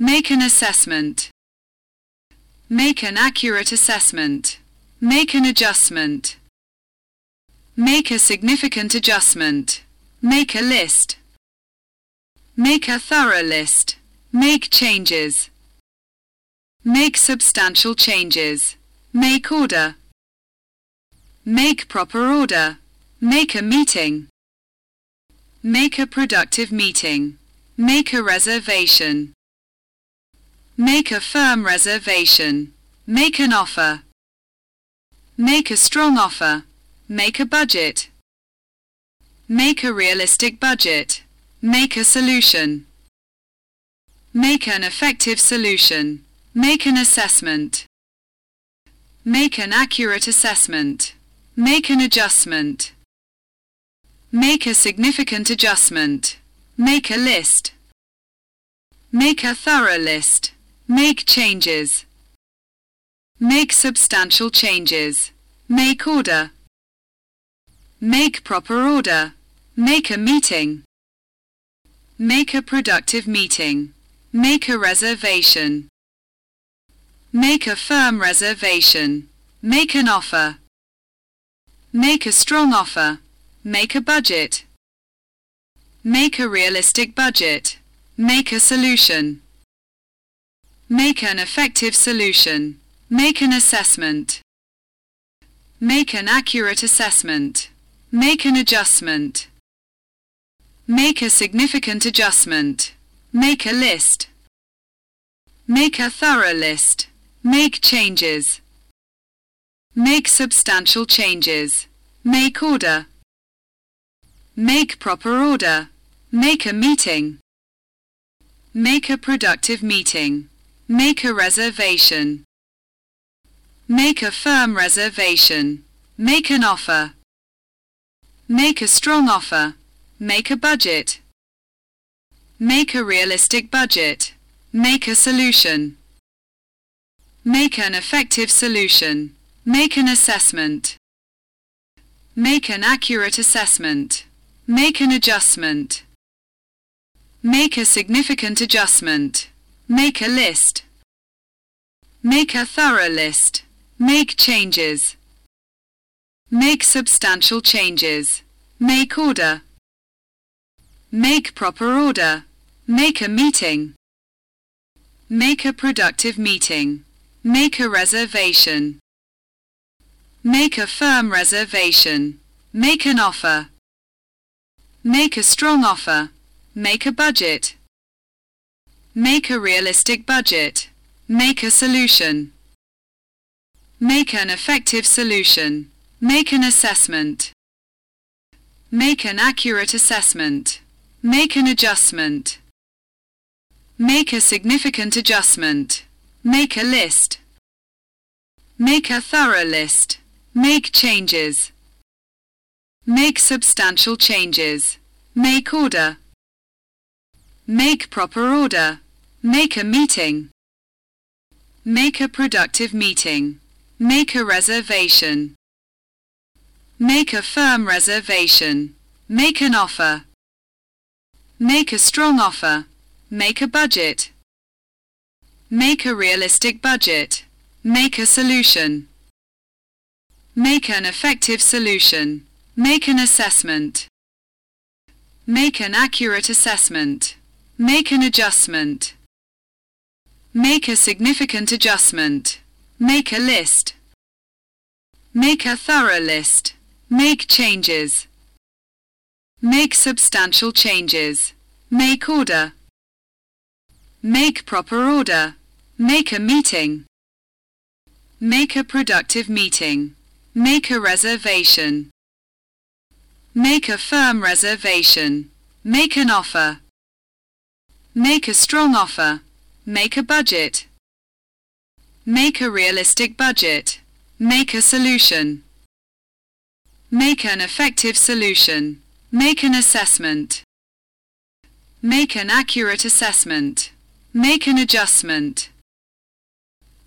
Make an assessment. Make an accurate assessment. Make an adjustment. Make a significant adjustment. Make a list. Make a thorough list. Make changes. Make substantial changes. Make order. Make proper order. Make a meeting. Make a productive meeting. Make a reservation. Make a firm reservation. Make an offer. Make a strong offer. Make a budget. Make a realistic budget. Make a solution. Make an effective solution. Make an assessment. Make an accurate assessment. Make an adjustment. Make a significant adjustment. Make a list. Make a thorough list. Make changes. Make substantial changes. Make order. Make proper order. Make a meeting. Make a productive meeting. Make a reservation. Make a firm reservation. Make an offer. Make a strong offer. Make a budget. Make a realistic budget. Make a solution. Make an effective solution. Make an assessment. Make an accurate assessment. Make an adjustment. Make a significant adjustment. Make a list. Make a thorough list. Make changes. Make substantial changes. Make order. Make proper order. Make a meeting. Make a productive meeting. Make a reservation. Make a firm reservation. Make an offer. Make a strong offer. Make a budget. Make a realistic budget. Make a solution. Make an effective solution. Make an assessment. Make an accurate assessment. Make an adjustment. Make a significant adjustment. Make a list. Make a thorough list. Make changes. Make substantial changes. Make order. Make proper order. Make a meeting. Make a productive meeting. Make a reservation. Make a firm reservation. Make an offer. Make a strong offer. Make a budget. Make a realistic budget. Make a solution. Make an effective solution. Make an assessment. Make an accurate assessment. Make an adjustment. Make a significant adjustment. Make a list. Make a thorough list. Make changes. Make substantial changes. Make order. Make proper order. Make a meeting. Make a productive meeting. Make a reservation. Make a firm reservation. Make an offer. Make a strong offer. Make a budget. Make a realistic budget. Make a solution. Make an effective solution. Make an assessment. Make an accurate assessment. Make an adjustment. Make a significant adjustment. Make a list. Make a thorough list. Make changes. Make substantial changes. Make order. Make proper order. Make a meeting. Make a productive meeting. Make a reservation. Make a firm reservation. Make an offer. Make a strong offer. Make a budget. Make a realistic budget. Make a solution. Make an effective solution. Make an assessment. Make an accurate assessment. Make an adjustment.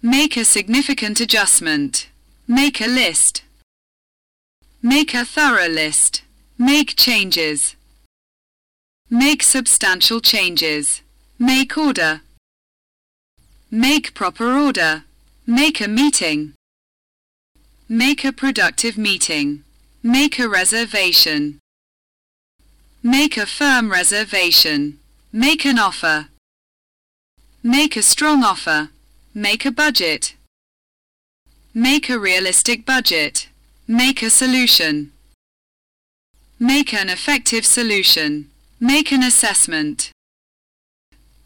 Make a significant adjustment. Make a list. Make a thorough list. Make changes. Make substantial changes. Make order. Make proper order. Make a meeting. Make a productive meeting. Make a reservation. Make a firm reservation. Make an offer. Make a strong offer. Make a budget. Make a realistic budget. Make a solution. Make an effective solution. Make an assessment.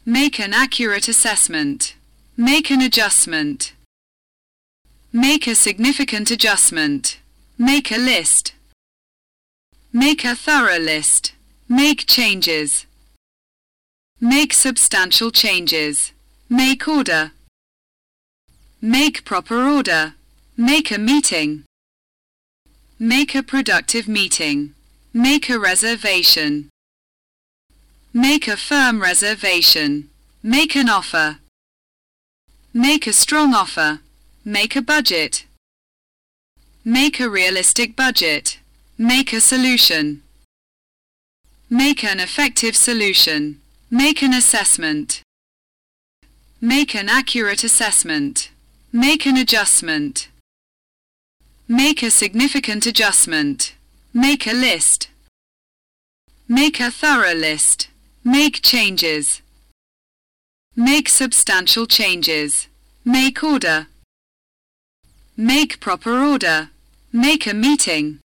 Make an accurate assessment. Make an adjustment. Make a significant adjustment. Make a list. Make a thorough list. Make changes. Make substantial changes. Make order. Make proper order. Make a meeting. Make a productive meeting. Make a reservation. Make a firm reservation. Make an offer. Make a strong offer. Make a budget. Make a realistic budget. Make a solution. Make an effective solution. Make an assessment. Make an accurate assessment. Make an adjustment. Make a significant adjustment. Make a list. Make a thorough list. Make changes. Make substantial changes. Make order. Make proper order. Make a meeting.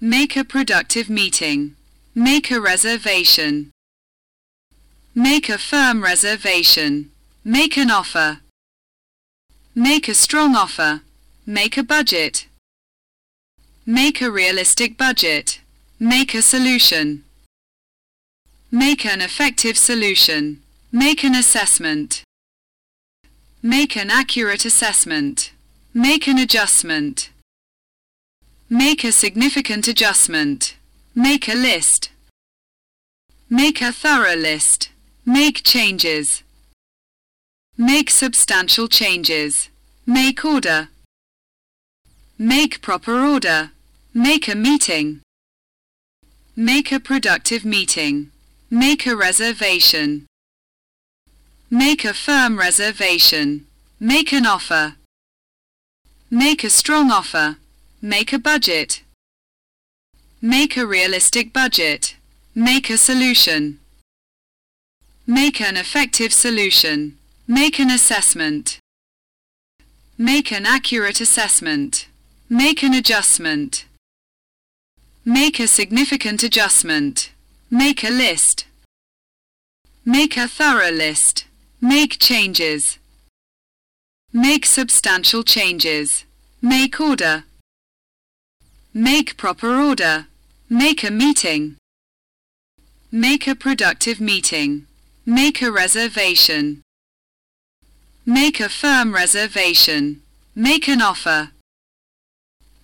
Make a productive meeting. Make a reservation. Make a firm reservation. Make an offer. Make a strong offer. Make a budget. Make a realistic budget. Make a solution. Make an effective solution. Make an assessment. Make an accurate assessment. Make an adjustment. Make a significant adjustment. Make a list. Make a thorough list. Make changes. Make substantial changes. Make order. Make proper order. Make a meeting. Make a productive meeting. Make a reservation. Make a firm reservation. Make an offer. Make a strong offer. Make a budget. Make a realistic budget. Make a solution. Make an effective solution. Make an assessment. Make an accurate assessment. Make an adjustment. Make a significant adjustment. Make a list. Make a thorough list. Make changes. Make substantial changes. Make order. Make proper order. Make a meeting. Make a productive meeting. Make a reservation. Make a firm reservation. Make an offer.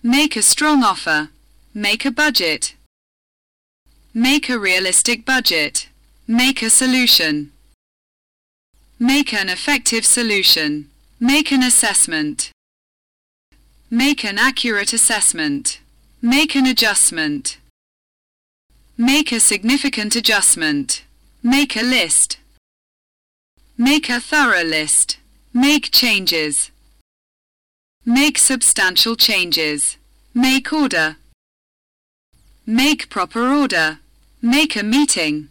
Make a strong offer. Make a budget. Make a realistic budget. Make a solution. Make an effective solution. Make an assessment. Make an accurate assessment. Make an adjustment. Make a significant adjustment. Make a list. Make a thorough list. Make changes. Make substantial changes. Make order. Make proper order. Make a meeting.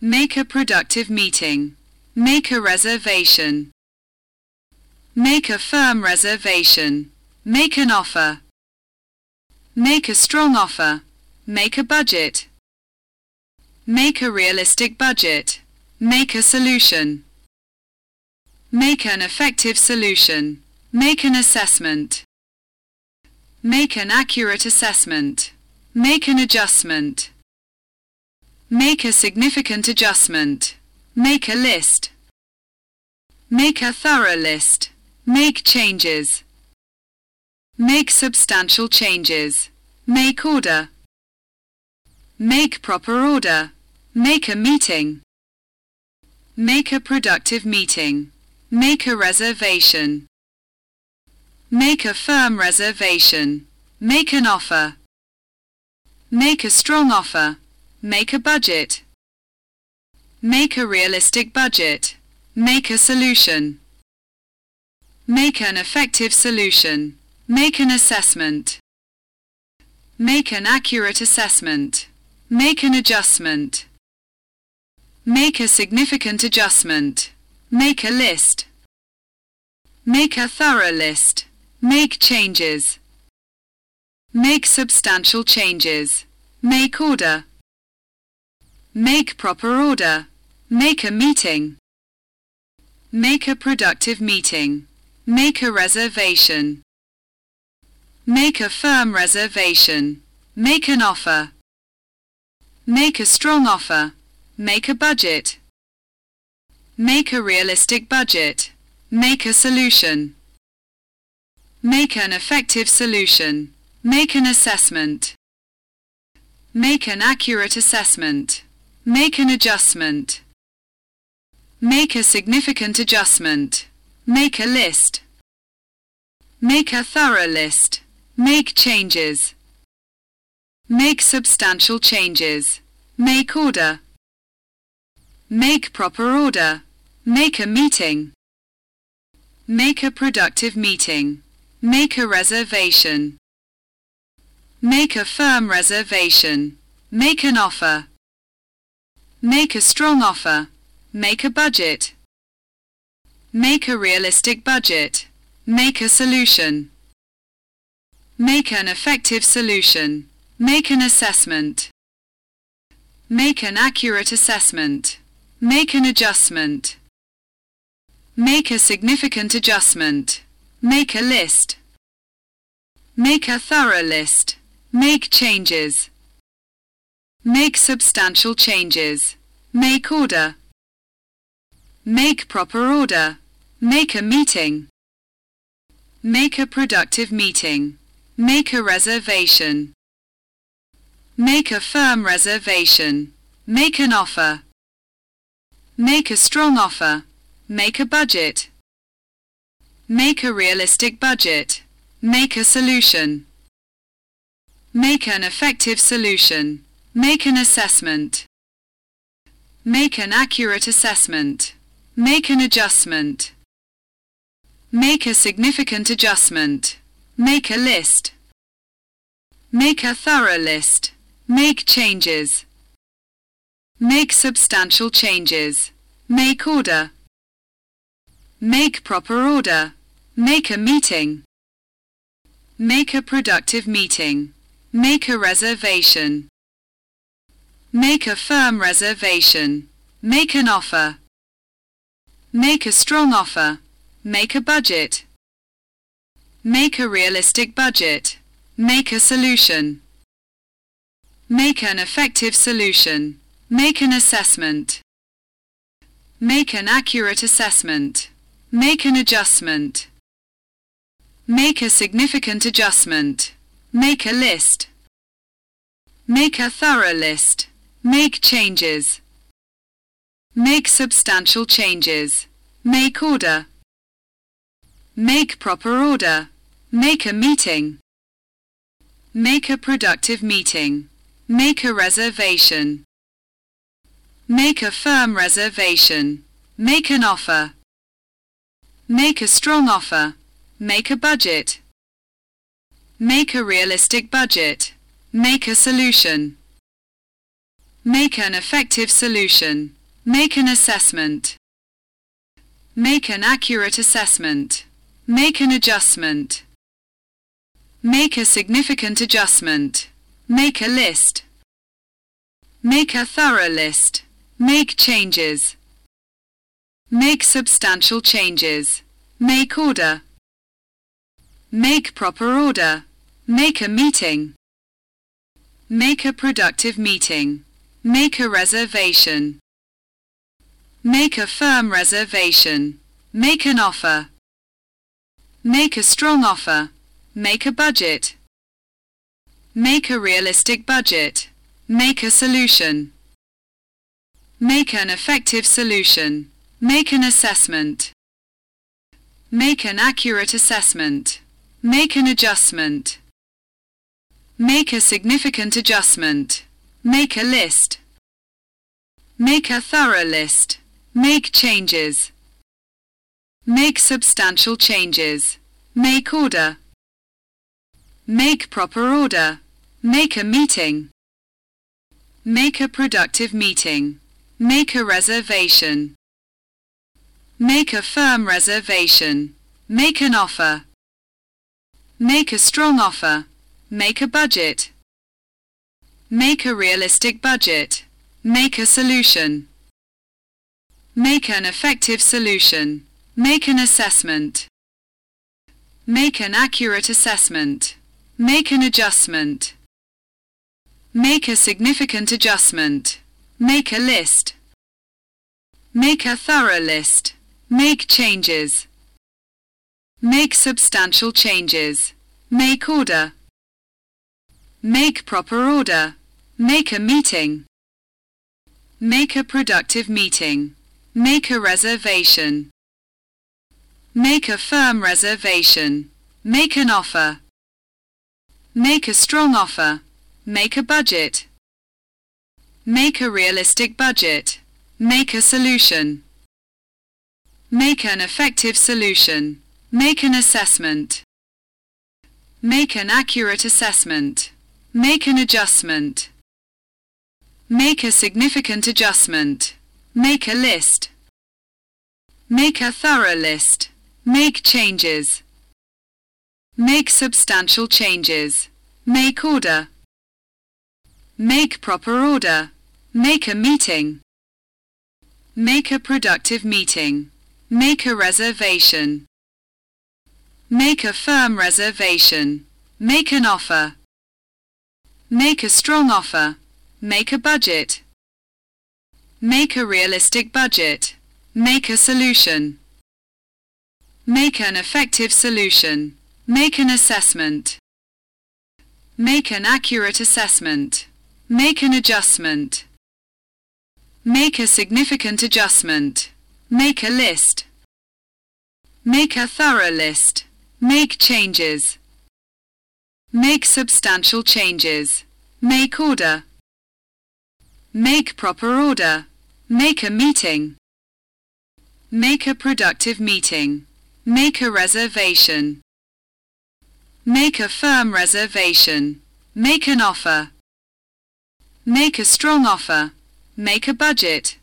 Make a productive meeting. Make a reservation. Make a firm reservation. Make an offer. Make a strong offer. Make a budget. Make a realistic budget. Make a solution. Make an effective solution. Make an assessment. Make an accurate assessment. Make an adjustment. Make a significant adjustment. Make a list. Make a thorough list. Make changes. Make substantial changes. Make order. Make proper order. Make a meeting. Make a productive meeting. Make a reservation. Make a firm reservation. Make an offer. Make a strong offer. Make a budget. Make a realistic budget. Make a solution. Make an effective solution. Make an assessment. Make an accurate assessment. Make an adjustment. Make a significant adjustment. Make a list. Make a thorough list. Make changes. Make substantial changes. Make order. Make proper order. Make a meeting. Make a productive meeting. Make a reservation. Make a firm reservation. Make an offer. Make a strong offer. Make a budget. Make a realistic budget. Make a solution. Make an effective solution. Make an assessment. Make an accurate assessment. Make an adjustment. Make a significant adjustment. Make a list. Make a thorough list. Make changes. Make substantial changes. Make order. Make proper order. Make a meeting. Make a productive meeting. Make a reservation. Make a firm reservation. Make an offer. Make a strong offer. Make a budget. Make a realistic budget. Make a solution. Make an effective solution. Make an assessment. Make an accurate assessment. Make an adjustment. Make a significant adjustment. Make a list. Make a thorough list. Make changes. Make substantial changes. Make order. Make proper order. Make a meeting. Make a productive meeting. Make a reservation. Make a firm reservation. Make an offer. Make a strong offer. Make a budget. Make a realistic budget. Make a solution. Make an effective solution. Make an assessment. Make an accurate assessment. Make an adjustment. Make a significant adjustment. Make a list. Make a thorough list. Make changes. Make substantial changes. Make order. Make proper order. Make a meeting. Make a productive meeting. Make a reservation. Make a firm reservation. Make an offer. Make a strong offer. Make a budget. Make a realistic budget. Make a solution. Make an effective solution. Make an assessment. Make an accurate assessment. Make an adjustment. Make a significant adjustment. Make a list. Make a thorough list. Make changes. Make substantial changes. Make order. Make proper order. Make a meeting. Make a productive meeting. Make a reservation. Make a firm reservation. Make an offer. Make a strong offer. Make a budget. Make a realistic budget. Make a solution. Make an effective solution. Make an assessment. Make an accurate assessment. Make an adjustment. Make a significant adjustment. Make a list. Make a thorough list. Make changes. Make substantial changes. Make order. Make proper order. Make a meeting. Make a productive meeting. Make a reservation. Make a firm reservation. Make an offer. Make a strong offer. Make a budget. Make a realistic budget. Make a solution. Make an effective solution. Make an assessment. Make an accurate assessment. Make an adjustment. Make a significant adjustment. Make a list. Make a thorough list. Make changes. Make substantial changes. Make order. Make proper order. Make a meeting. Make a productive meeting. Make a reservation. Make a firm reservation. Make an offer. Make a strong offer. Make a budget. Make a realistic budget. Make a solution. Make an effective solution. Make an assessment. Make an accurate assessment. Make an adjustment. Make a significant adjustment. Make a list. Make a thorough list. Make changes. Make substantial changes. Make order. Make proper order. Make a meeting. Make a productive meeting. Make a reservation. Make a firm reservation. Make an offer. Make a strong offer. Make a budget. Make a realistic budget. Make a solution. Make an effective solution. Make an assessment. Make an accurate assessment. Make an adjustment. Make a significant adjustment. Make a list. Make a thorough list. Make changes. Make substantial changes. Make order. Make proper order. Make a meeting. Make a productive meeting. Make a reservation. Make a firm reservation. Make an offer. Make a strong offer. Make a budget. Make a realistic budget. Make a solution. Make an effective solution. Make an assessment. Make an accurate assessment. Make an adjustment. Make a significant adjustment. Make a list. Make a thorough list. Make changes. Make substantial changes. Make order. Make proper order. Make a meeting. Make a productive meeting. Make a reservation. Make a firm reservation. Make an offer. Make a strong offer. Make a budget.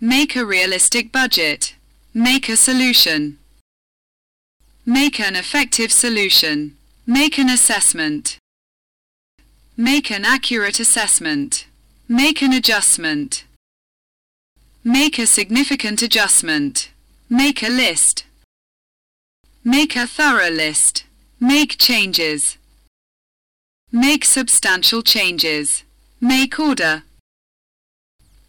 Make a realistic budget. Make a solution. Make an effective solution. Make an assessment. Make an accurate assessment. Make an adjustment. Make a significant adjustment. Make a list. Make a thorough list. Make changes. Make substantial changes. Make order.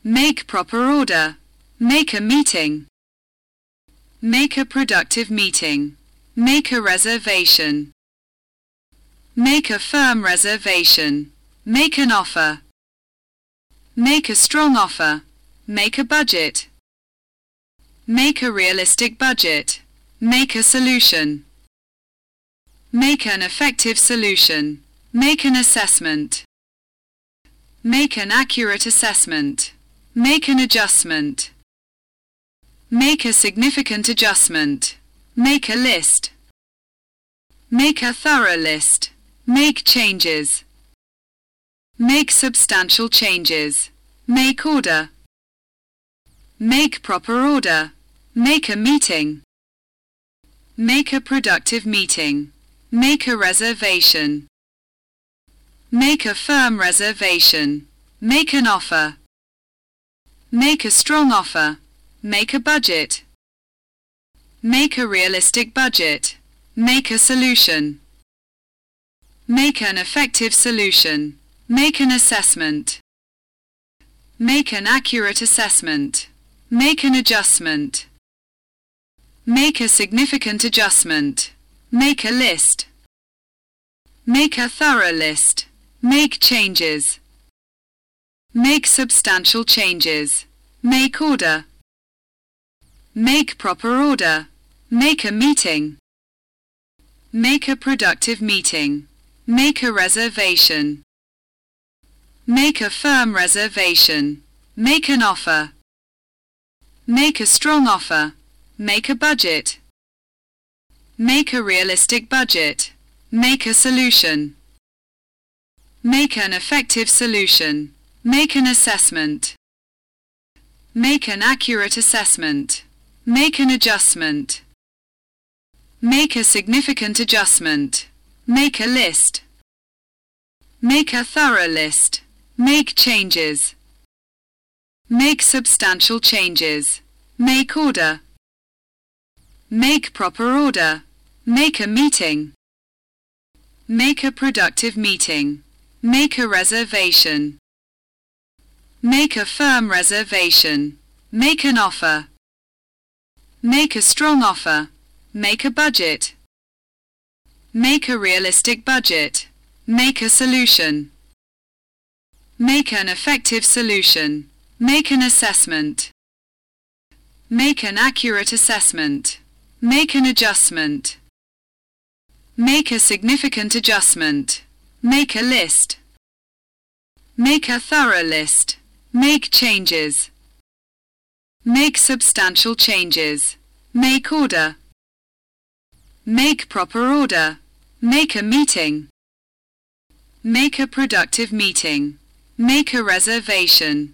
Make proper order. Make a meeting. Make a productive meeting. Make a reservation. Make a firm reservation. Make an offer. Make a strong offer. Make a budget. Make a realistic budget. Make a solution. Make an effective solution. Make an assessment. Make an accurate assessment. Make an adjustment. Make a significant adjustment. Make a list. Make a thorough list. Make changes. Make substantial changes. Make order. Make proper order. Make a meeting. Make a productive meeting. Make a reservation. Make a firm reservation. Make an offer. Make a strong offer. Make a budget. Make a realistic budget. Make a solution. Make an effective solution. Make an assessment. Make an accurate assessment. Make an adjustment. Make a significant adjustment. Make a list. Make a thorough list. Make changes. Make substantial changes. Make order. Make proper order. Make a meeting. Make a productive meeting. Make a reservation. Make a firm reservation. Make an offer. Make a strong offer. Make a budget. Make a realistic budget. Make a solution. Make an effective solution. Make an assessment. Make an accurate assessment. Make an adjustment. Make a significant adjustment. Make a list. Make a thorough list. Make changes. Make substantial changes. Make order. Make proper order. Make a meeting. Make a productive meeting. Make a reservation. Make a firm reservation. Make an offer. Make a strong offer. Make a budget. Make a realistic budget. Make a solution. Make an effective solution. Make an assessment. Make an accurate assessment. Make an adjustment. Make a significant adjustment. Make a list. Make a thorough list. Make changes. Make substantial changes. Make order. Make proper order. Make a meeting. Make a productive meeting. Make a reservation.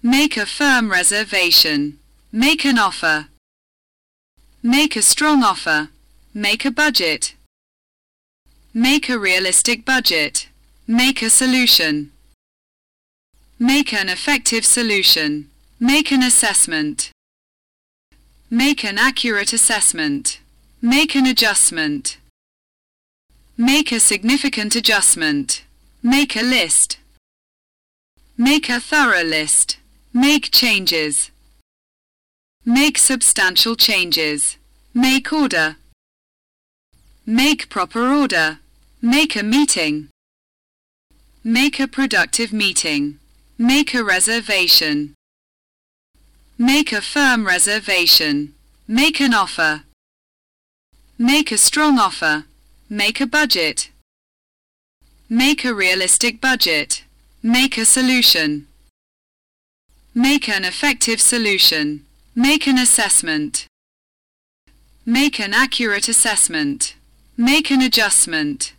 Make a firm reservation. Make an offer. Make a strong offer. Make a budget. Make a realistic budget. Make a solution. Make an effective solution. Make an assessment. Make an accurate assessment. Make an adjustment. Make a significant adjustment. Make a list. Make a thorough list. Make changes. Make substantial changes. Make order. Make proper order. Make a meeting. Make a productive meeting. Make a reservation. Make a firm reservation. Make an offer. Make a strong offer. Make a budget. Make a realistic budget. Make a solution. Make an effective solution. Make an assessment. Make an accurate assessment. Make an adjustment.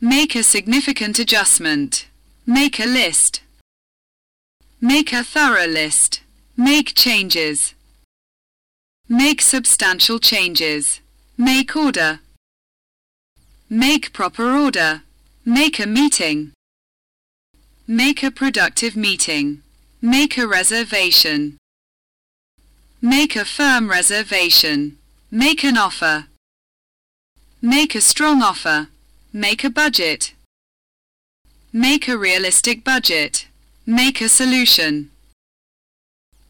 Make a significant adjustment. Make a list. Make a thorough list. Make changes. Make substantial changes. Make order. Make proper order. Make a meeting. Make a productive meeting. Make a reservation. Make a firm reservation. Make an offer. Make a strong offer. Make a budget. Make a realistic budget. Make a solution.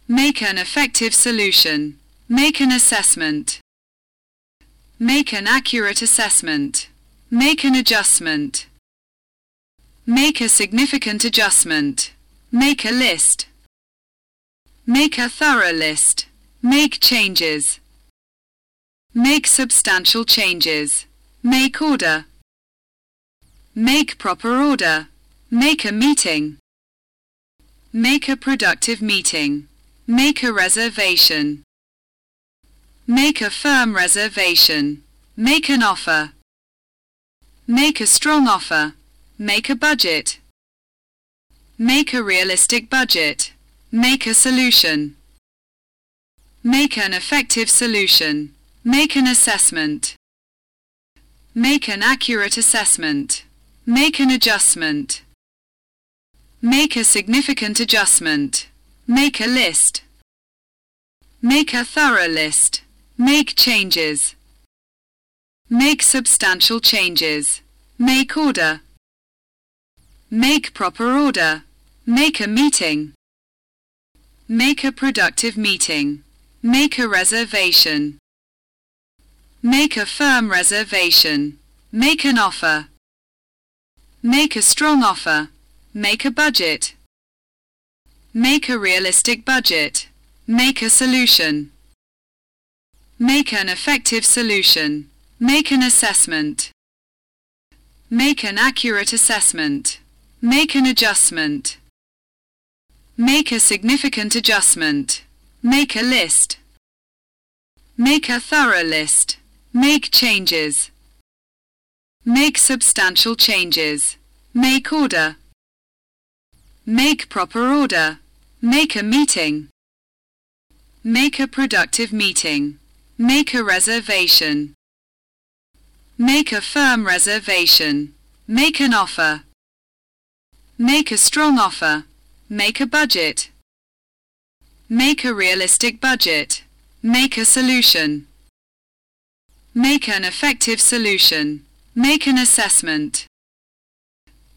Make an effective solution. Make an assessment. Make an accurate assessment. Make an adjustment. Make a significant adjustment. Make a list. Make a thorough list. Make changes. Make substantial changes. Make order. Make proper order. Make a meeting. Make a productive meeting. Make a reservation. Make a firm reservation. Make an offer. Make a strong offer. Make a budget. Make a realistic budget. Make a solution. Make an effective solution. Make an assessment. Make an accurate assessment. Make an adjustment. Make a significant adjustment. Make a list. Make a thorough list. Make changes. Make substantial changes. Make order. Make proper order. Make a meeting. Make a productive meeting. Make a reservation. Make a firm reservation. Make an offer. Make a strong offer. Make a budget. Make a realistic budget. Make a solution. Make an effective solution. Make an assessment. Make an accurate assessment. Make an adjustment. Make a significant adjustment. Make a list. Make a thorough list. Make changes. Make substantial changes. Make order. Make proper order. Make a meeting. Make a productive meeting. Make a reservation. Make a firm reservation. Make an offer. Make a strong offer. Make a budget. Make a realistic budget. Make a solution. Make an effective solution. Make an assessment.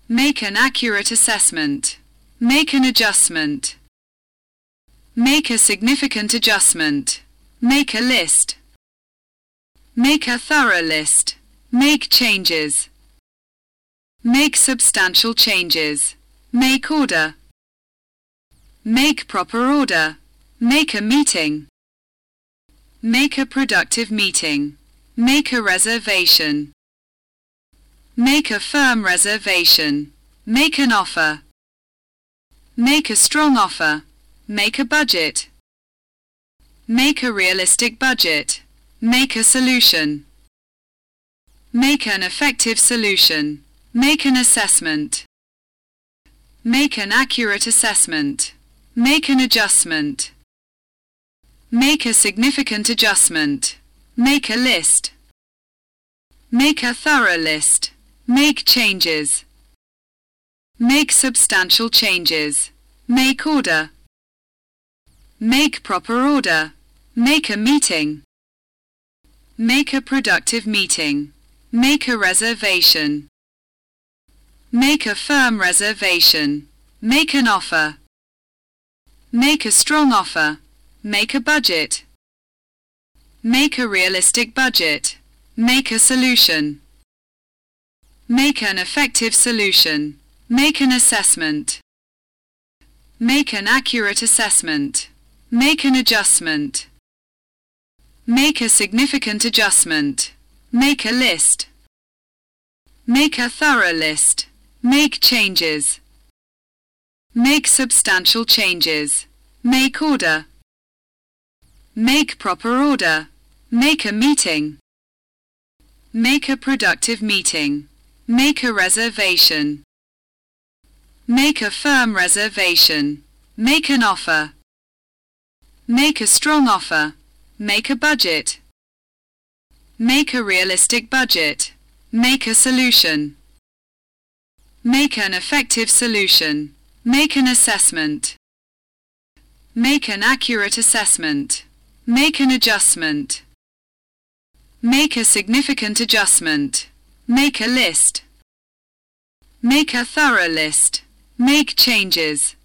Make an accurate assessment. Make an adjustment. Make a significant adjustment. Make a list. Make a thorough list. Make changes. Make substantial changes. Make order. Make proper order. Make a meeting. Make a productive meeting. Make a reservation. Make a firm reservation. Make an offer. Make a strong offer. Make a budget. Make a realistic budget. Make a solution. Make an effective solution. Make an assessment. Make an accurate assessment. Make an adjustment. Make a significant adjustment. Make a list. Make a thorough list. Make changes. Make substantial changes. Make order. Make proper order. Make a meeting. Make a productive meeting. Make a reservation. Make a firm reservation. Make an offer. Make a strong offer. Make a budget. Make a realistic budget. Make a solution. Make an effective solution. Make an assessment. Make an accurate assessment. Make an adjustment. Make a significant adjustment. Make a list. Make a thorough list. Make changes. Make substantial changes. Make order. Make proper order. Make a meeting. Make a productive meeting. Make a reservation. Make a firm reservation. Make an offer. Make a strong offer. Make a budget. Make a realistic budget. Make a solution. Make an effective solution. Make an assessment. Make an accurate assessment. Make an adjustment. Make a significant adjustment. Make a list. Make a thorough list. Make changes.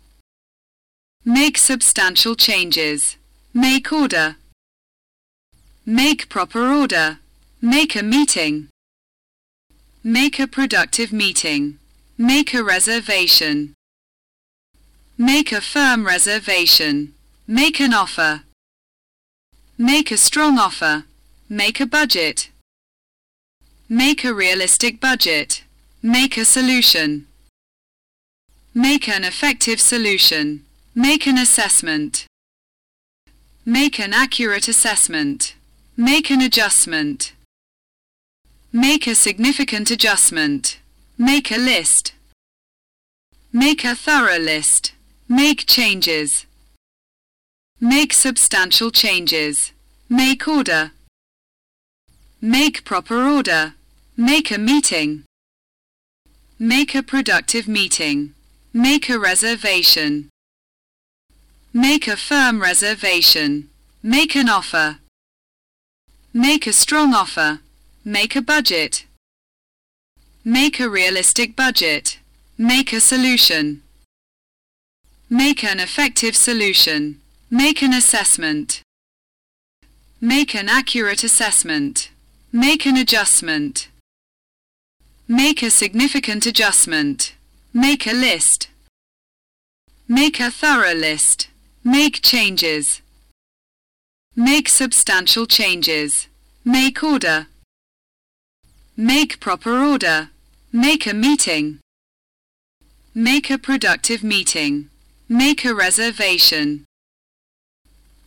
Make substantial changes. Make order. Make proper order. Make a meeting. Make a productive meeting. Make a reservation. Make a firm reservation. Make an offer. Make a strong offer. Make a budget. Make a realistic budget. Make a solution. Make an effective solution. Make an assessment. Make an accurate assessment. Make an adjustment. Make a significant adjustment. Make a list. Make a thorough list. Make changes. Make substantial changes. Make order. Make proper order. Make a meeting. Make a productive meeting. Make a reservation. Make a firm reservation. Make an offer. Make a strong offer. Make a budget. Make a realistic budget. Make a solution. Make an effective solution. Make an assessment. Make an accurate assessment. Make an adjustment. Make a significant adjustment. Make a list. Make a thorough list. Make changes. Make substantial changes. Make order. Make proper order. Make a meeting. Make a productive meeting. Make a reservation.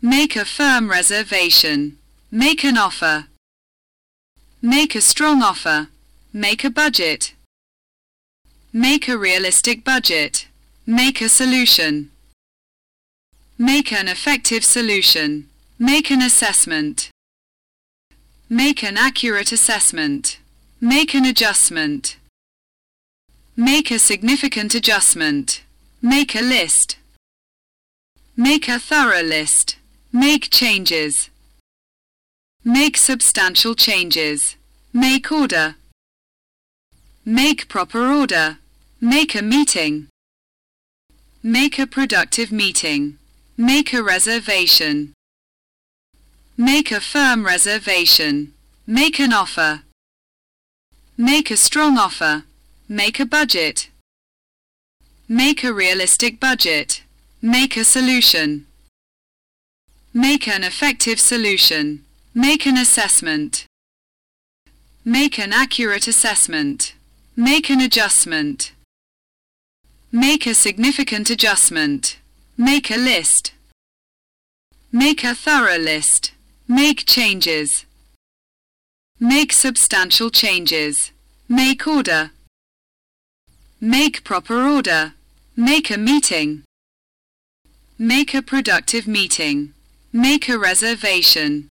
Make a firm reservation. Make an offer. Make a strong offer. Make a budget. Make a realistic budget. Make a solution. Make an effective solution. Make an assessment. Make an accurate assessment. Make an adjustment. Make a significant adjustment. Make a list. Make a thorough list. Make changes. Make substantial changes. Make order. Make proper order. Make a meeting. Make a productive meeting. Make a reservation. Make a firm reservation. Make an offer. Make a strong offer. Make a budget. Make a realistic budget. Make a solution. Make an effective solution. Make an assessment. Make an accurate assessment. Make an adjustment. Make a significant adjustment. Make a list. Make a thorough list. Make changes. Make substantial changes. Make order. Make proper order. Make a meeting. Make a productive meeting. Make a reservation.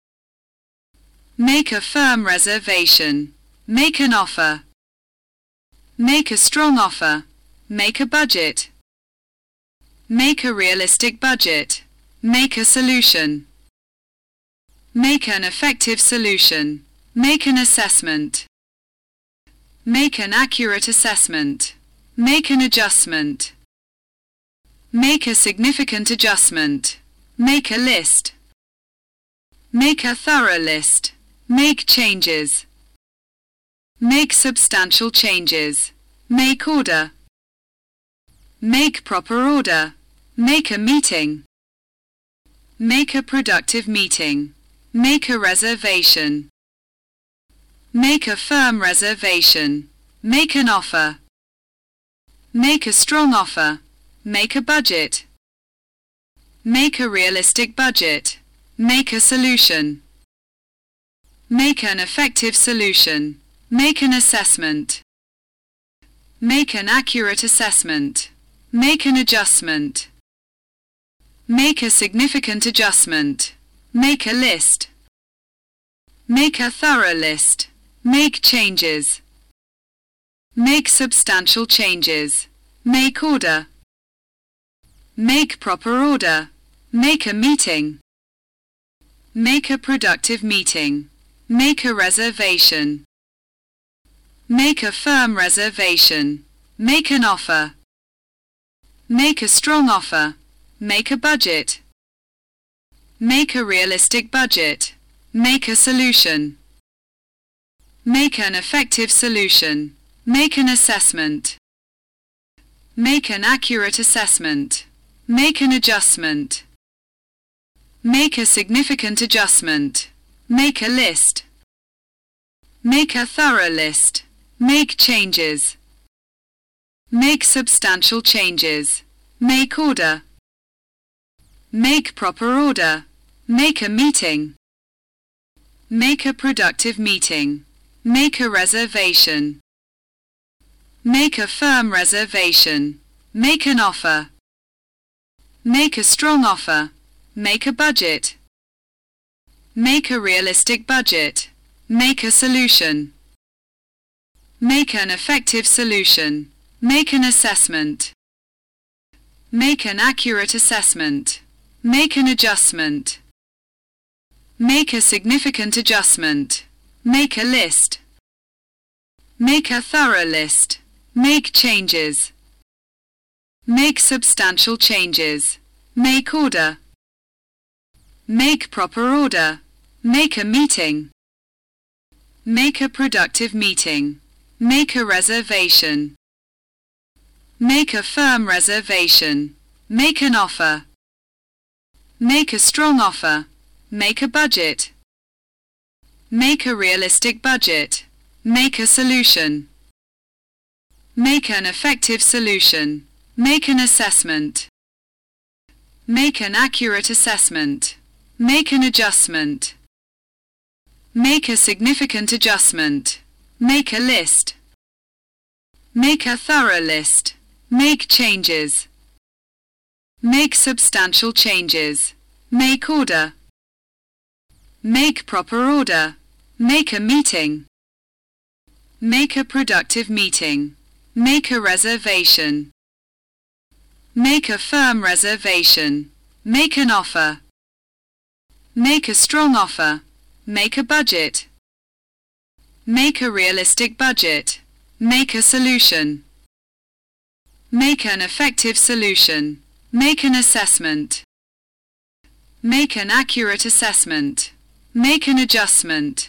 Make a firm reservation. Make an offer. Make a strong offer. Make a budget. Make a realistic budget. Make a solution. Make an effective solution. Make an assessment. Make an accurate assessment. Make an adjustment. Make a significant adjustment. Make a list. Make a thorough list. Make changes. Make substantial changes. Make order. Make proper order. Make a meeting. Make a productive meeting. Make a reservation. Make a firm reservation. Make an offer. Make a strong offer. Make a budget. Make a realistic budget. Make a solution. Make an effective solution. Make an assessment. Make an accurate assessment. Make an adjustment. Make a significant adjustment. Make a list. Make a thorough list. Make changes. Make substantial changes. Make order. Make proper order. Make a meeting. Make a productive meeting. Make a reservation. Make a firm reservation. Make an offer. Make a strong offer. Make a budget. Make a realistic budget. Make a solution. Make an effective solution. Make an assessment. Make an accurate assessment. Make an adjustment. Make a significant adjustment. Make a list. Make a thorough list. Make changes. Make substantial changes. Make order. Make proper order. Make a meeting. Make a productive meeting. Make a reservation. Make a firm reservation. Make an offer. Make a strong offer. Make a budget. Make a realistic budget. Make a solution. Make an effective solution. Make an assessment. Make an accurate assessment. Make an adjustment. Make a significant adjustment. Make a list. Make a thorough list. Make changes. Make substantial changes. Make order. Make proper order. Make a meeting. Make a productive meeting. Make a reservation. Make a firm reservation. Make an offer. Make a strong offer. Make a budget. Make a realistic budget. Make a solution. Make an effective solution. Make an assessment. Make an accurate assessment. Make an adjustment. Make a significant adjustment. Make a list. Make a thorough list. Make changes. Make substantial changes. Make order. Make proper order. Make a meeting. Make a productive meeting. Make a reservation. Make a firm reservation. Make an offer. Make a strong offer. Make a budget. Make a realistic budget. Make a solution. Make an effective solution. Make an assessment. Make an accurate assessment. Make an adjustment.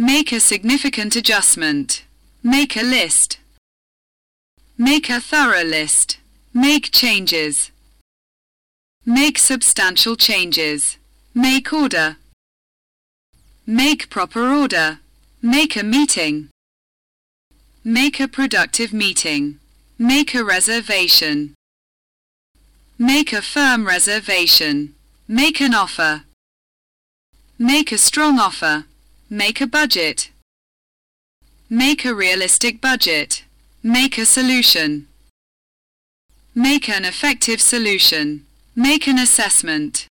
Make a significant adjustment. Make a list. Make a thorough list. Make changes. Make substantial changes. Make order. Make proper order. Make a meeting. Make a productive meeting. Make a reservation. Make a firm reservation. Make an offer. Make a strong offer. Make a budget. Make a realistic budget. Make a solution. Make an effective solution. Make an assessment.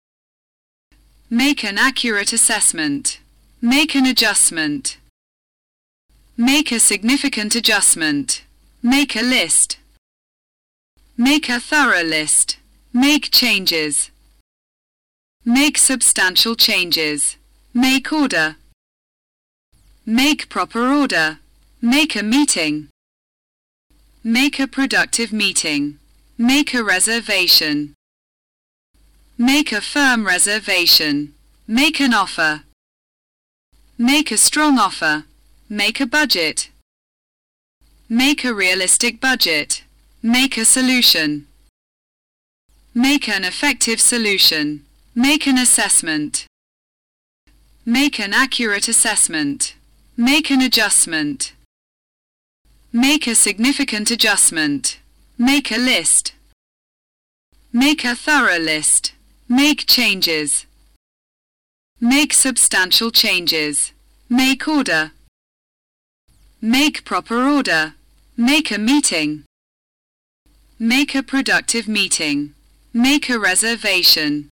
Make an accurate assessment. Make an adjustment. Make a significant adjustment. Make a list. Make a thorough list. Make changes. Make substantial changes. Make order. Make proper order. Make a meeting. Make a productive meeting. Make a reservation. Make a firm reservation. Make an offer. Make a strong offer. Make a budget. Make a realistic budget. Make a solution. Make an effective solution. Make an assessment. Make an accurate assessment. Make an adjustment. Make a significant adjustment. Make a list. Make a thorough list. Make changes. Make substantial changes. Make order. Make proper order. Make a meeting. Make a productive meeting. Make a reservation.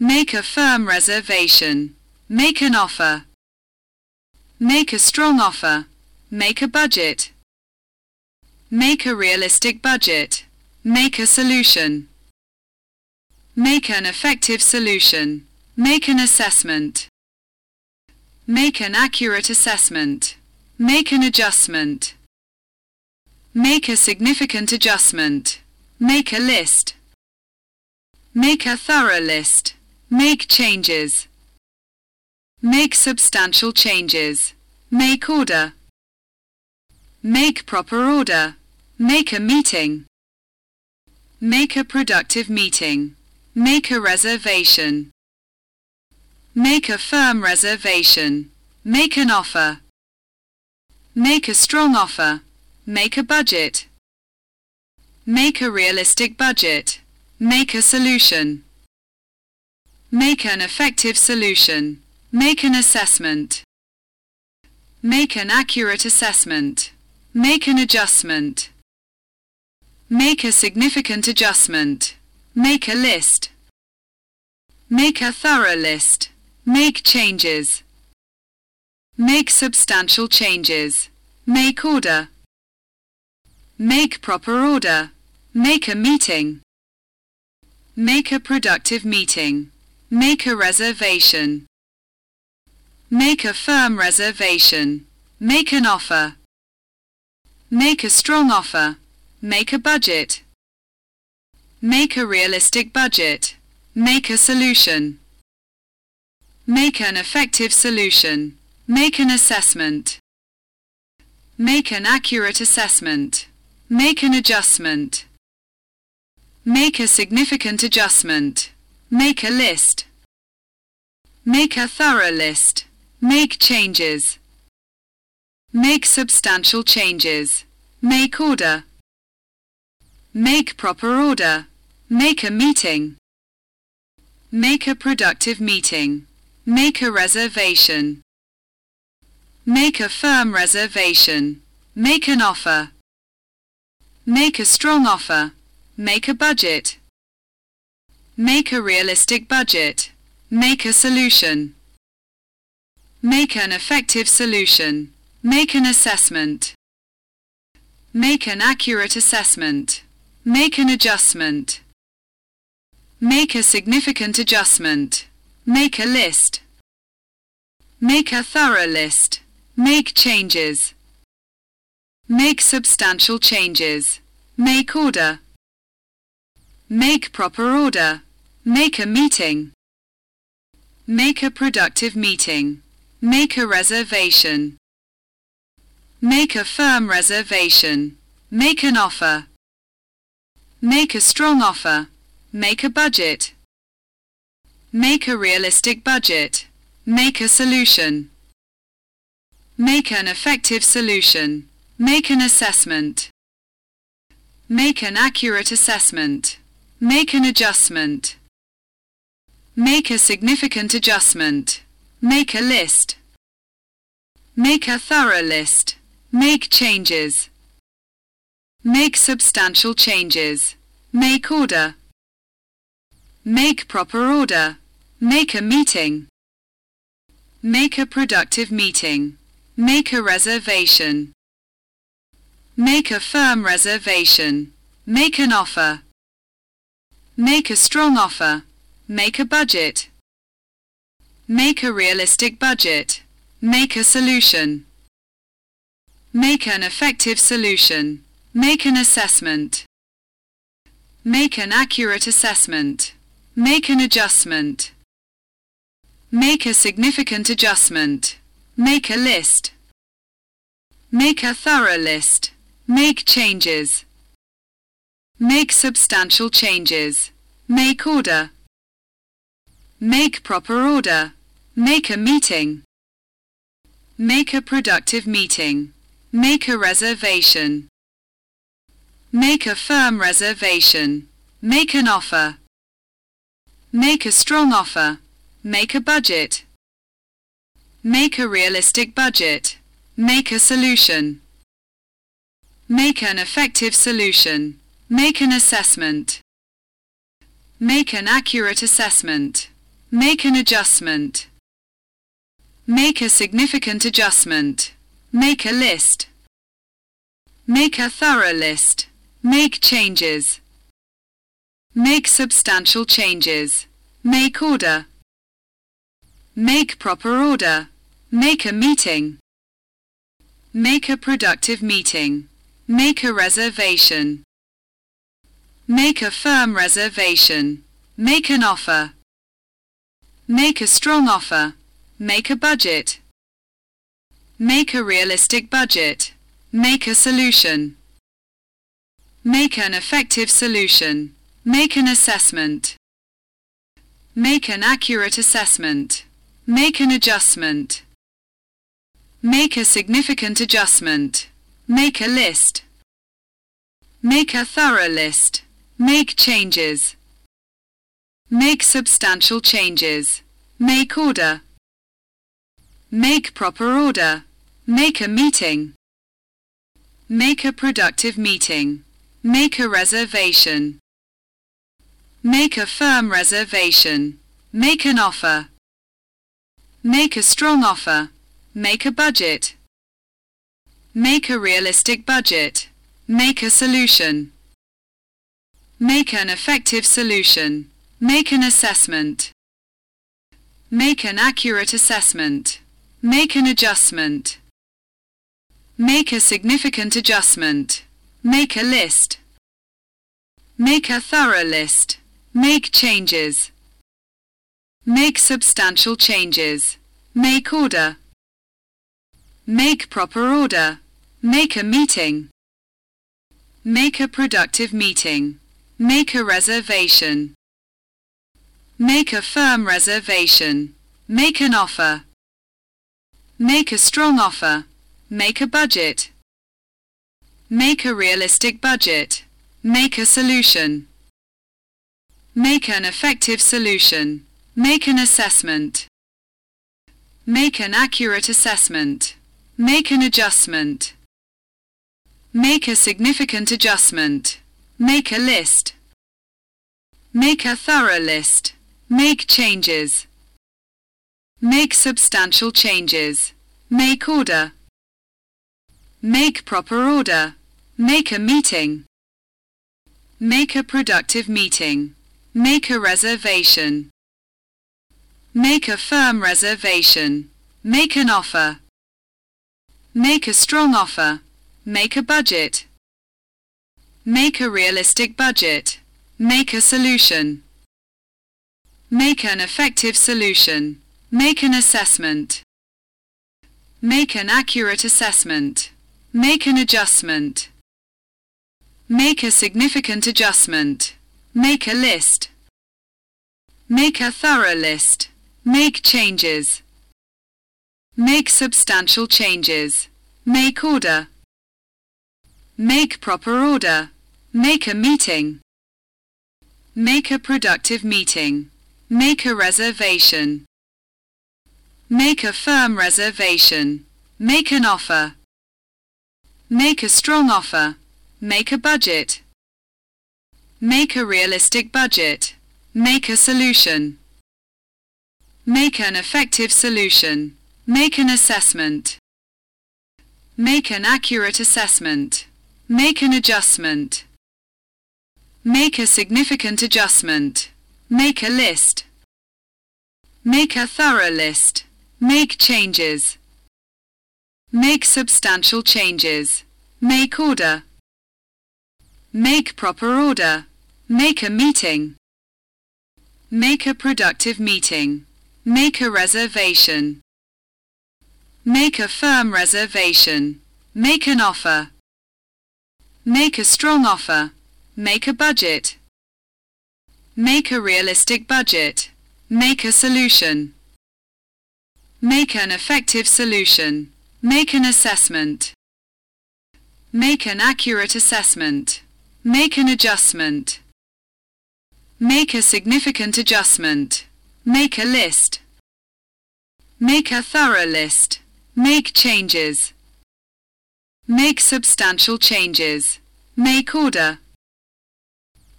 Make a firm reservation. Make an offer. Make a strong offer. Make a budget. Make a realistic budget. Make a solution. Make an effective solution. Make an assessment. Make an accurate assessment. Make an adjustment. Make a significant adjustment. Make a list. Make a thorough list. Make changes. Make substantial changes. Make order. Make proper order. Make a meeting. Make a productive meeting. Make a reservation. Make a firm reservation. Make an offer. Make a strong offer. Make a budget. Make a realistic budget. Make a solution. Make an effective solution. Make an assessment. Make an accurate assessment. Make an adjustment. Make a significant adjustment. Make a list. Make a thorough list. Make changes. Make substantial changes. Make order. Make proper order. Make a meeting. Make a productive meeting. Make a reservation. Make a firm reservation. Make an offer. Make a strong offer. Make a budget. Make a realistic budget. Make a solution. Make an effective solution. Make an assessment. Make an accurate assessment. Make an adjustment. Make a significant adjustment. Make a list. Make a thorough list. Make changes. Make substantial changes. Make order. Make proper order. Make a meeting. Make a productive meeting. Make a reservation. Make a firm reservation. Make an offer. Make a strong offer. Make a budget. Make a realistic budget. Make a solution. Make an effective solution. Make an assessment. Make an accurate assessment. Make an adjustment. Make a significant adjustment. Make a list. Make a thorough list. Make changes. Make substantial changes. Make order. Make proper order. Make a meeting. Make a productive meeting. Make a reservation. Make a firm reservation. Make an offer. Make a strong offer. Make a budget. Make a realistic budget. Make a solution. Make an effective solution. Make an assessment. Make an accurate assessment. Make an adjustment. Make a significant adjustment. Make a list. Make a thorough list. Make changes. Make substantial changes. Make order. Make proper order. Make a meeting. Make a productive meeting. Make a reservation. Make a firm reservation. Make an offer. Make a strong offer. Make a budget. Make a realistic budget. Make a solution. Make an effective solution. Make an assessment. Make an accurate assessment. Make an adjustment. Make a significant adjustment. Make a list. Make a thorough list. Make changes. Make substantial changes. Make order. Make proper order. Make a meeting. Make a productive meeting. Make a reservation. Make a firm reservation. Make an offer. Make a strong offer. Make a budget. Make a realistic budget. Make a solution. Make an effective solution. Make an assessment. Make an accurate assessment. Make an adjustment. Make a significant adjustment. Make a list. Make a thorough list. Make changes. Make substantial changes. Make order. Make proper order. Make a meeting. Make a productive meeting. Make a reservation. Make a firm reservation. Make an offer. Make a strong offer. Make a budget. Make a realistic budget. Make a solution. Make an effective solution. Make an assessment. Make an accurate assessment. Make an adjustment. Make a significant adjustment. Make a list. Make a thorough list. Make changes. Make substantial changes. Make order. Make proper order. Make a meeting. Make a productive meeting. Make a reservation. Make a firm reservation. Make an offer. Make a strong offer. Make a budget. Make a realistic budget. Make a solution. Make an effective solution. Make an assessment. Make an accurate assessment. Make an adjustment. Make a significant adjustment. Make a list. Make a thorough list. Make changes. Make substantial changes. Make order. Make proper order. Make a meeting. Make a productive meeting. Make a reservation. Make a firm reservation. Make an offer. Make a strong offer. Make a budget. Make a realistic budget. Make a solution. Make an effective solution. Make an assessment. Make an accurate assessment. Make an adjustment. Make a significant adjustment. Make a list. Make a thorough list. Make changes. Make substantial changes. Make order. Make proper order. Make a meeting. Make a productive meeting. Make a reservation. Make a firm reservation. Make an offer. Make a strong offer. Make a budget. Make a realistic budget. Make a solution. Make an effective solution. Make an assessment. Make an accurate assessment. Make an adjustment. Make a significant adjustment. Make a list. Make a thorough list. Make changes. Make substantial changes. Make order. Make proper order. Make a meeting. Make a productive meeting. Make a reservation. Make a firm reservation. Make an offer. Make a strong offer. Make a budget. Make a realistic budget. Make a solution. Make an effective solution. Make an assessment. Make an accurate assessment. Make an adjustment. Make a significant adjustment. Make a list. Make a thorough list. Make changes. Make substantial changes. Make order. Make proper order. Make a meeting. Make a productive meeting. Make a reservation. Make a firm reservation. Make an offer. Make a strong offer. Make a budget. Make a realistic budget. Make a solution. Make an effective solution. Make an assessment. Make an accurate assessment. Make an adjustment. Make a significant adjustment. Make a list. Make a thorough list. Make changes. Make substantial changes. Make order.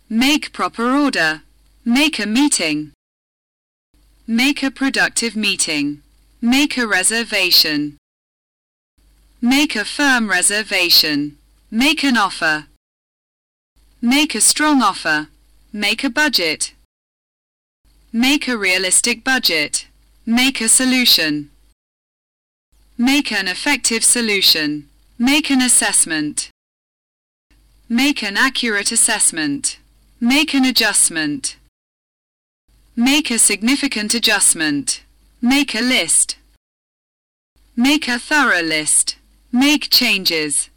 Make proper order. Make a meeting. Make a productive meeting. Make a reservation. Make a firm reservation. Make an offer. Make a strong offer. Make a budget. Make a realistic budget. Make a solution. Make an effective solution. Make an assessment. Make an accurate assessment. Make an adjustment. Make a significant adjustment. Make a list. Make a thorough list. Make changes.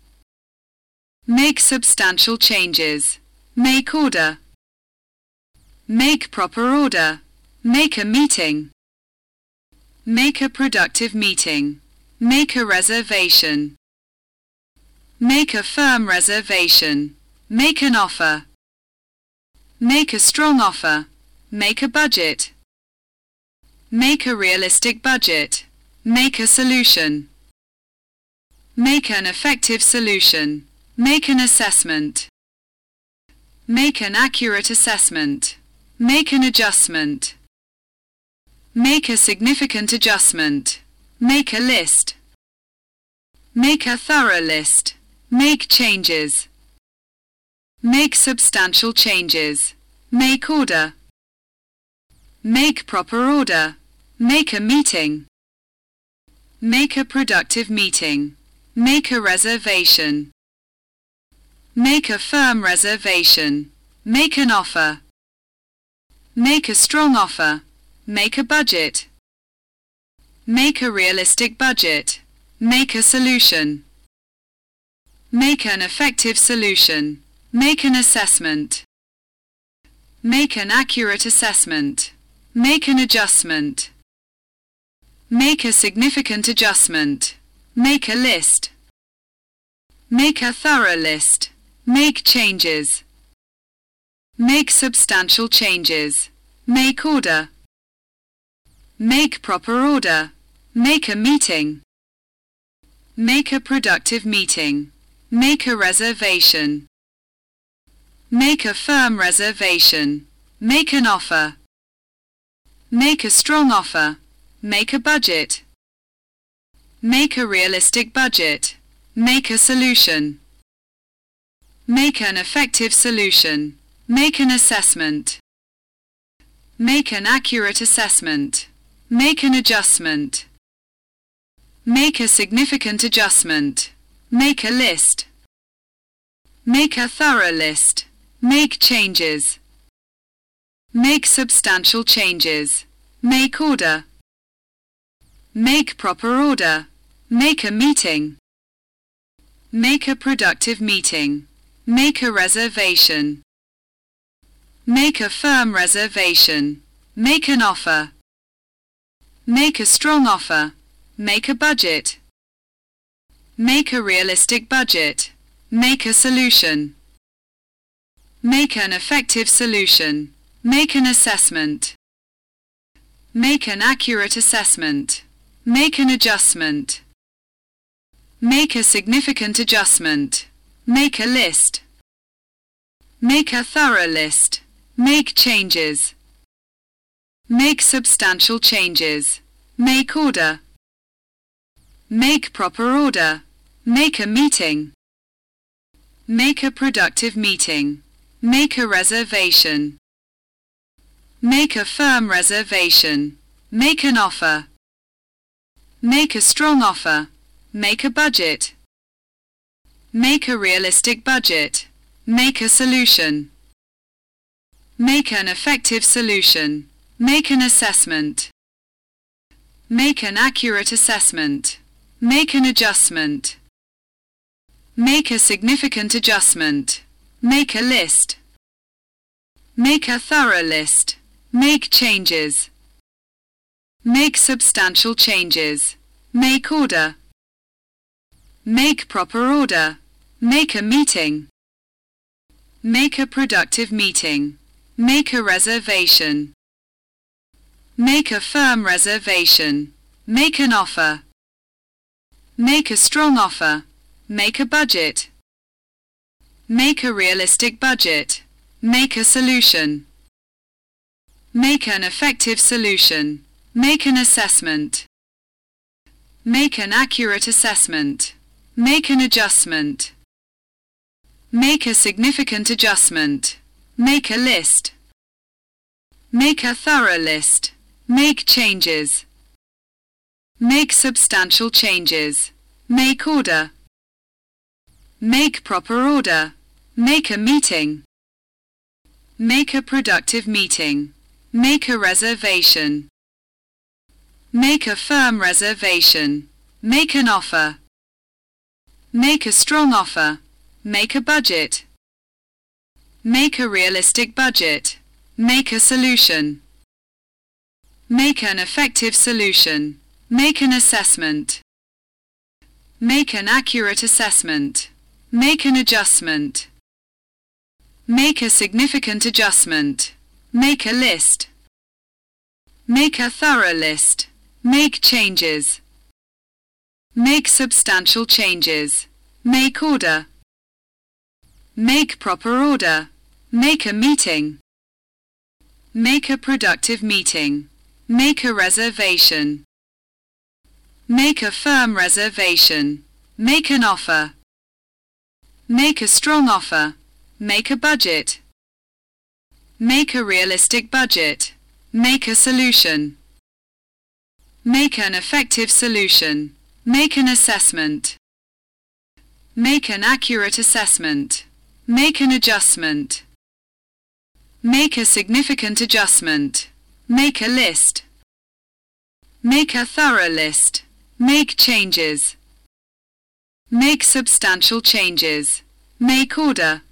Make substantial changes. Make order. Make proper order. Make a meeting. Make a productive meeting. Make a reservation. Make a firm reservation. Make an offer. Make a strong offer. Make a budget. Make a realistic budget. Make a solution. Make an effective solution. Make an assessment. Make an accurate assessment. Make an adjustment. Make a significant adjustment. Make a list. Make a thorough list. Make changes. Make substantial changes. Make order. Make proper order. Make a meeting. Make a productive meeting. Make a reservation. Make a firm reservation. Make an offer. Make a strong offer. Make a budget. Make a realistic budget. Make a solution. Make an effective solution. Make an assessment. Make an accurate assessment. Make an adjustment. Make a significant adjustment. Make a list. Make a thorough list. Make changes. Make substantial changes. Make order. Make proper order. Make a meeting. Make a productive meeting. Make a reservation. Make a firm reservation. Make an offer. Make a strong offer. Make a budget. Make a realistic budget. Make a solution. Make an effective solution. Make an assessment. Make an accurate assessment. Make an adjustment. Make a significant adjustment. Make a list. Make a thorough list. Make changes. Make substantial changes. Make order. Make proper order. Make a meeting. Make a productive meeting. Make a reservation. Make a firm reservation. Make an offer. Make a strong offer. Make a budget. Make a realistic budget. Make a solution. Make an effective solution. Make an assessment. Make an accurate assessment. Make an adjustment. Make a significant adjustment. Make a list. Make a thorough list. Make changes. Make substantial changes. Make order. Make proper order. Make a meeting. Make a productive meeting. Make a reservation. Make a firm reservation. Make an offer. Make a strong offer. Make a budget. Make a realistic budget. Make a solution. Make an effective solution. Make an assessment. Make an accurate assessment. Make an adjustment. Make a significant adjustment. Make a list. Make a thorough list. Make changes. Make substantial changes. Make order. Make proper order. Make a meeting. Make a productive meeting. Make a reservation. Make a firm reservation. Make an offer. Make a strong offer. Make a budget. Make a realistic budget. Make a solution. Make an effective solution. Make an assessment. Make an accurate assessment. Make an adjustment. Make a significant adjustment. Make a list. Make a thorough list. Make changes. Make substantial changes. Make order. Make proper order. Make a meeting. Make a productive meeting. Make a reservation. Make a firm reservation. Make an offer. Make a strong offer. Make a budget. Make a realistic budget. Make a solution. Make an effective solution. Make an assessment. Make an accurate assessment. Make an adjustment. Make a significant adjustment. Make a list. Make a thorough list. Make changes. Make substantial changes. Make order. Make proper order. Make a meeting. Make a productive meeting. Make a reservation. Make a firm reservation. Make an offer. Make a strong offer. Make a budget. Make a realistic budget. Make a solution. Make an effective solution. Make an assessment. Make an accurate assessment. Make an adjustment. Make a significant adjustment. Make a list. Make a thorough list. Make changes. Make substantial changes. Make order.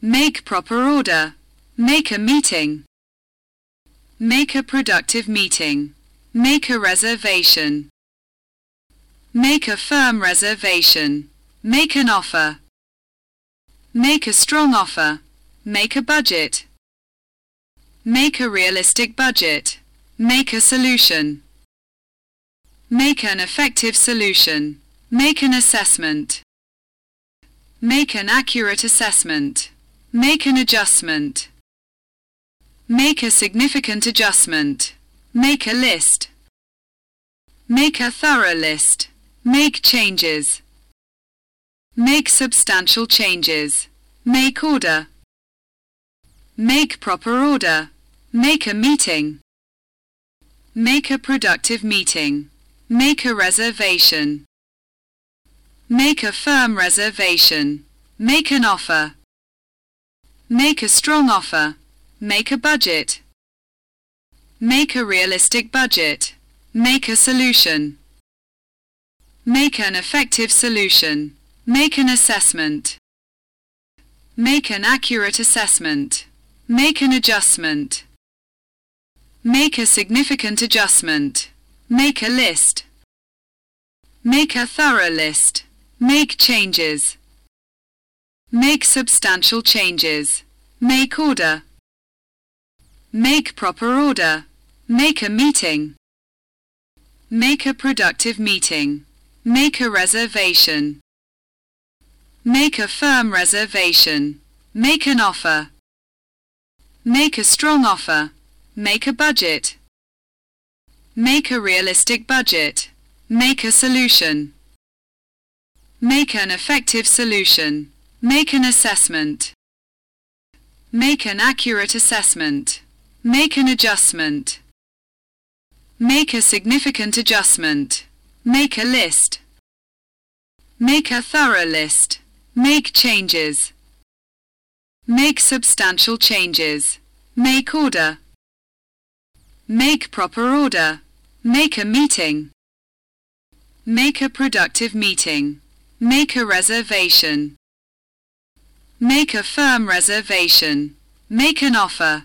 Make proper order. Make a meeting. Make a productive meeting. Make a reservation. Make a firm reservation. Make an offer. Make a strong offer. make a budget. Make a realistic budget. Make a solution. Make an effective solution. Make an assessment. Make an accurate assessment. Make an adjustment. Make a significant adjustment. Make a list. Make a thorough list. Make changes. Make substantial changes. Make order. Make proper order. Make a meeting. Make a productive meeting. Make a reservation. Make a firm reservation. Make an offer. Make a strong offer. Make a budget. Make a realistic budget. Make a solution. Make an effective solution. Make an assessment. Make an accurate assessment. Make an adjustment. Make a significant adjustment. Make a list. Make a thorough list. Make changes. Make substantial changes. Make order. Make proper order. Make a meeting. Make a productive meeting. Make a reservation. Make a firm reservation. Make an offer. Make a strong offer. Make a budget. Make a realistic budget. Make a solution. Make an effective solution. Make an assessment. Make an accurate assessment. Make an adjustment. Make a significant adjustment. Make a list. Make a thorough list. Make changes. Make substantial changes. Make order. Make proper order. Make a meeting. Make a productive meeting. Make a reservation. Make a firm reservation. Make an offer.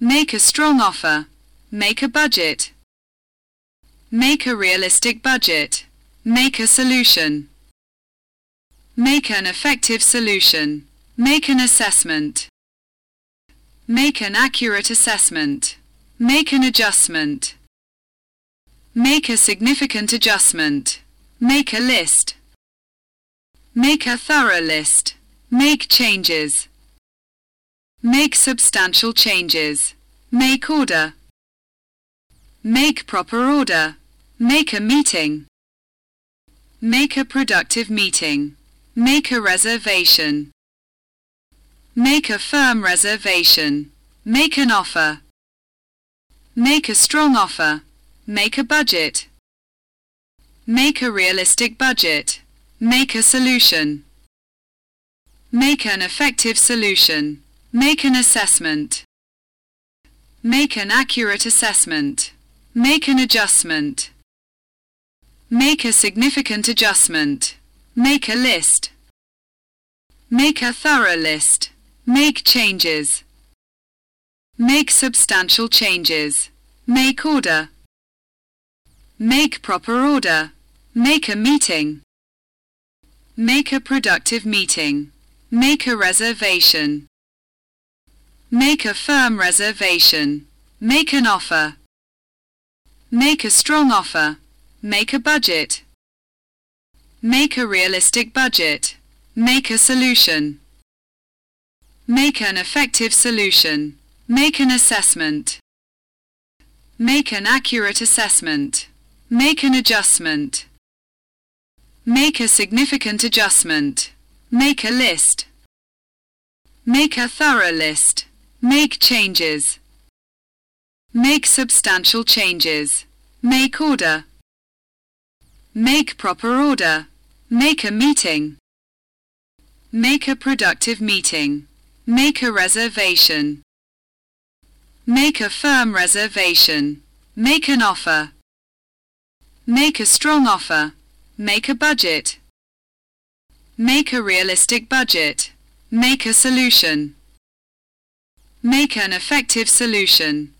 Make a strong offer. Make a budget. Make a realistic budget. Make a solution. Make an effective solution. Make an assessment. Make an accurate assessment. Make an adjustment. Make a significant adjustment. Make a list. Make a thorough list. Make changes. Make substantial changes. Make order. Make proper order. Make a meeting. Make a productive meeting. Make a reservation. Make a firm reservation. Make an offer. Make a strong offer. Make a budget. Make a realistic budget. Make a solution. Make an effective solution. Make an assessment. Make an accurate assessment. Make an adjustment. Make a significant adjustment. Make a list. Make a thorough list. Make changes. Make substantial changes. Make order. Make proper order. Make a meeting. Make a productive meeting. Make a reservation. Make a firm reservation. Make an offer. Make a strong offer. Make a budget. Make a realistic budget. Make a solution. Make an effective solution. Make an assessment. Make an accurate assessment. Make an adjustment. Make a significant adjustment. Make a list. Make a thorough list. Make changes. Make substantial changes. Make order. Make proper order. Make a meeting. Make a productive meeting. Make a reservation. Make a firm reservation. Make an offer. Make a strong offer. Make a budget. Make a realistic budget. Make a solution. Make an effective solution.